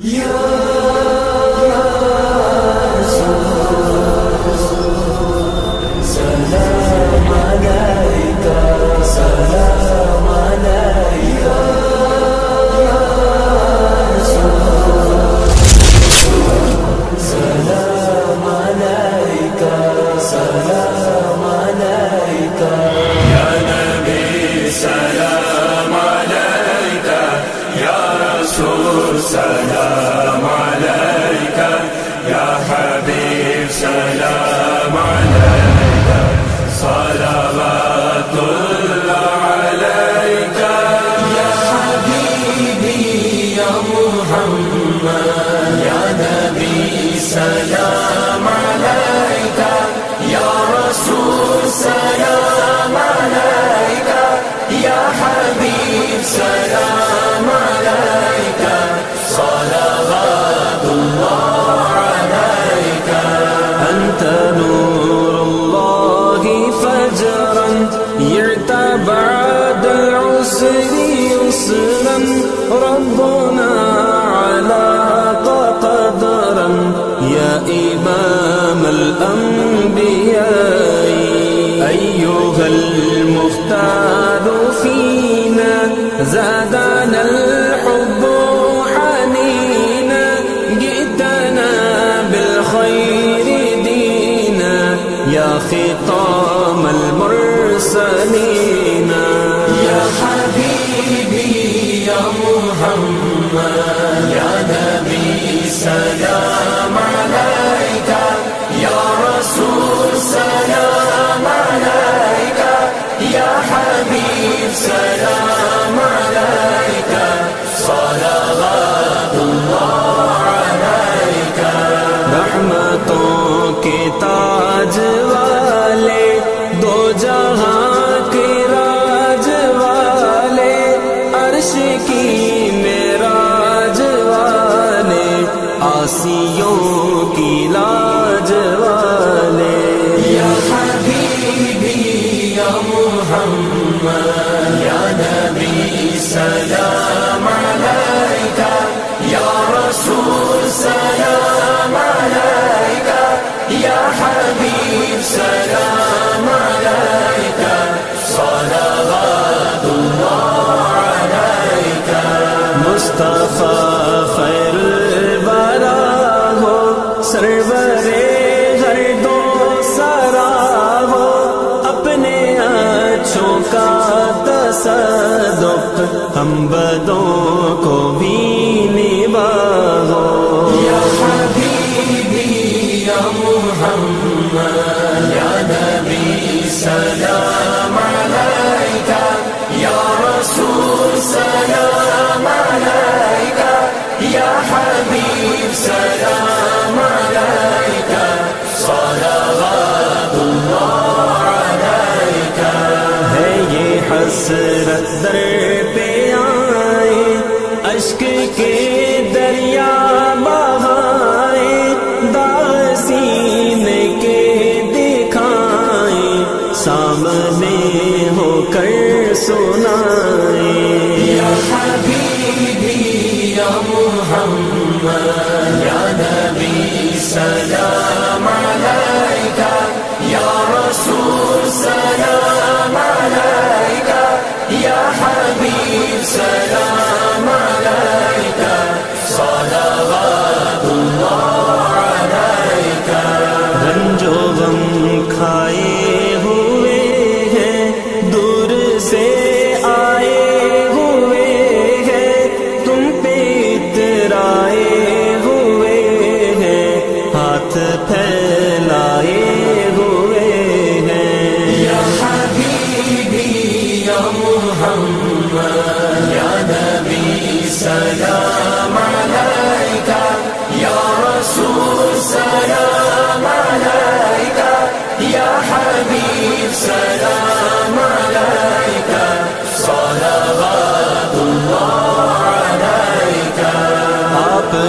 Yeah. سلام عليك. يا حبيب سلام عليك. الله عليك. يا حبيبي يا محمد. يا نبي سلام عليك. يا رسول سلام عليك. يا حبيب سلام ربنا علاق قدرا. يا إمام الأنبياء أيها المختار فينا زادنا الحب حنينا. جئتنا بالخير دينا. يا ختام حبيب سلام عليك صلوات الله عليك رحمتوں کے تاج یا محمد، یا نبی، سلام یا رسول، سلام علیک یا حبیب، سلام علیک صلوات اللہ مصطفیٰ خیر الورا ہو، سرور کا تصدق ہم بدوں حسرت در پہ آئے اشک کے دریا بہائے داغ سینے کے دکھائے، سامنے ہو کر سنائے۔ یا حبیبی، یا محمد، یا نبی سلام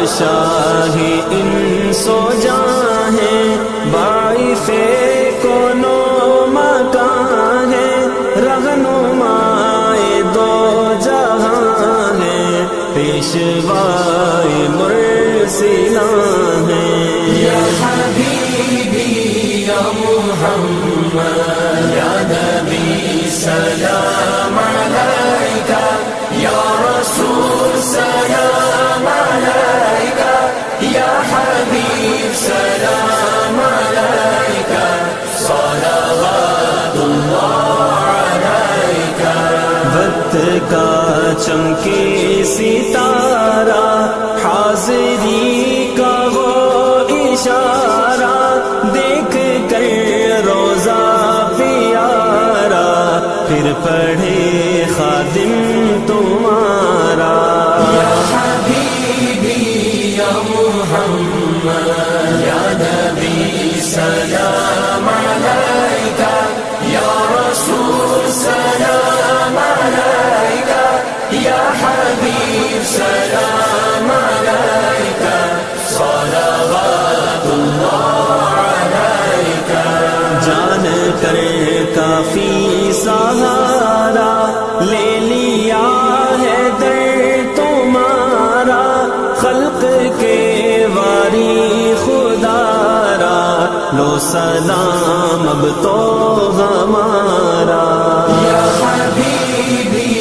شاہ ان سو جاں ہے باعث کو نو مکان ہے رہنمائے دو جہاں ہے پیشوائے مرسلہ ہے یا حبیبی، یا محمد، یا نبی چمکے ستارہ حاضری کا وہ اشارہ دیکھ کر روزہ پیارا پھر پڑھ سلام علیکہ صلوات جان کر کافی سہارا لے لیا ہے در تمہارا، خلق کے واری خدارا لو سلام اب تو ہمارا۔ یا حبیبی،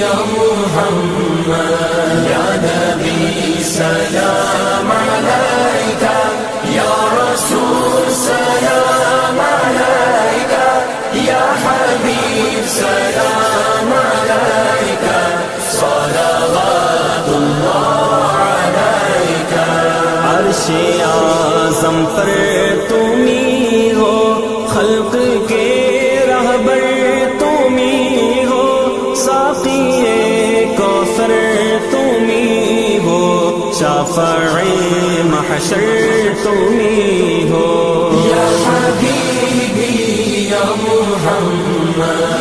یا محمد حشر تم ہی ہو۔ یا حبیبی یا محمد۔